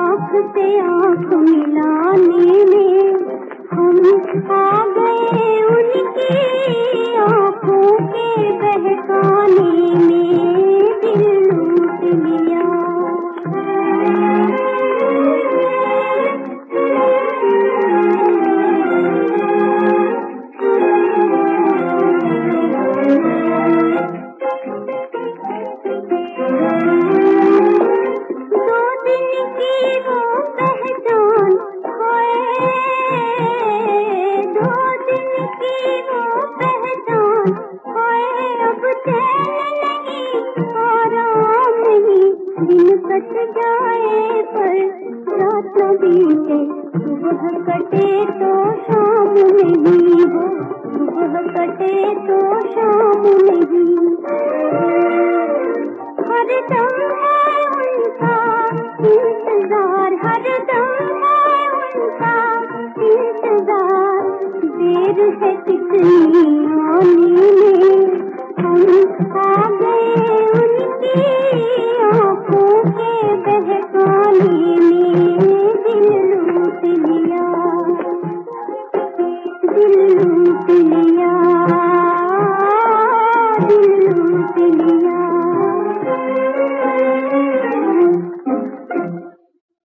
आँख पे आँख मिलाने में हम आ गए उनकी आँखों के बहकाने में। जाए पर रात बीते। सुबह कटे तो शाम नहीं हो। सुबह कटे तो शाम नहीं हर दम है उनका इंतज़ार, हर दम है उनका इंतज़ार। देर है कितनी आने में बहकाने में दिल लूट लिया। दिल लूट लिया दिल लूट लिया।